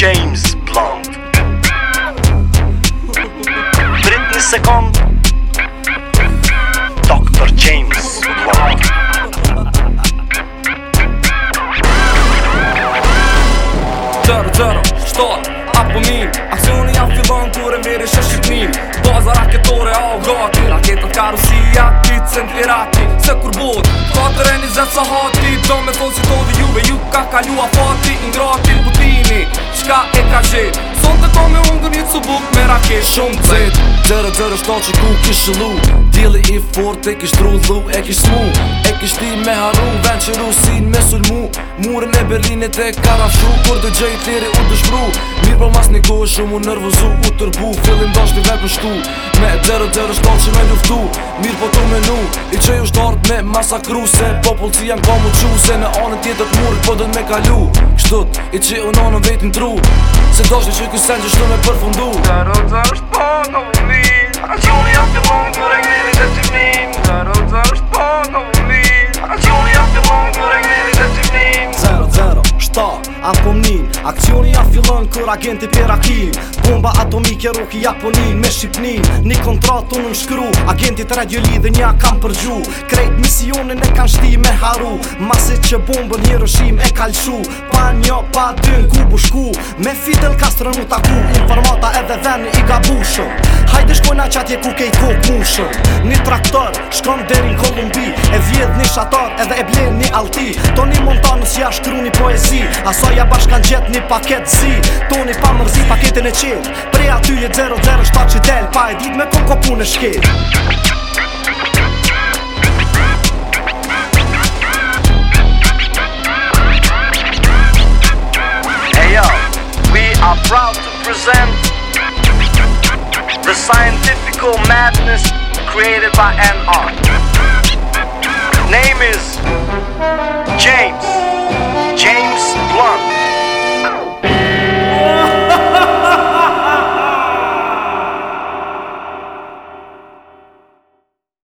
James Blunt Prit Second Dr. James Blunt Tërë, tërë, shtotë, apo minë Aksioni janë fillon kur e mirë i shëshqit minë raketore, oh god Raketat karusia, pizën të irati Se fatre një zënë sa hati Do me thonë si tolë juve Ju ka kalua fati Ndratin putini Qka e ka gjit Son të ka me ungër një cubuk Me rake shumë të zet Dërë dërë shta që ku kishë lu Dili i fort e kishë drullu E kishë smu E kishë ti me haru Ven që rusin me sulmu Murën e Berlinet e karafru Kur dë gjëj tiri u të shmru pa mas një kohë shumë u nërvëzu U tërbu, fillin dash një vepë shtu Me dherë dherë shtarë që me luftu Mirë po të menu, i që ju shtartë me masakru Se popull që janë ka mu qu Se në anën tjetër të murë po dënë me kalu Kështut, i që u nonën vetin tru Se dash një që kësën që shtu me përfundu Dherë dherë shtë po në vëni A që unë jam të vëni Aksioni a fillon kur agenti pira ki Bomba atomike roki japonin me shqipnin Ni kontrat unë në shkru Agenti të radio lidhe nja kam përgju Krejt misionin e kan shti me haru Masi që bombën një rëshim e kalshu Pa një pa dyn ku bushku Me Fidel Castro në taku Informata edhe dhenë i gabushë Hajde shkojna qatje ku kej kok mun shumë Një traktor, shkom deri në Kolumbi E vjedh një shatar edhe e blen një alti Toni montanës ja shkru një poezi ja bashkan gjet një paket zi Toni pa mërzi paketin e qil Pre aty je 007 që del Pa e dit me kon ko punë e the scientifical madness created by an art. Name is James.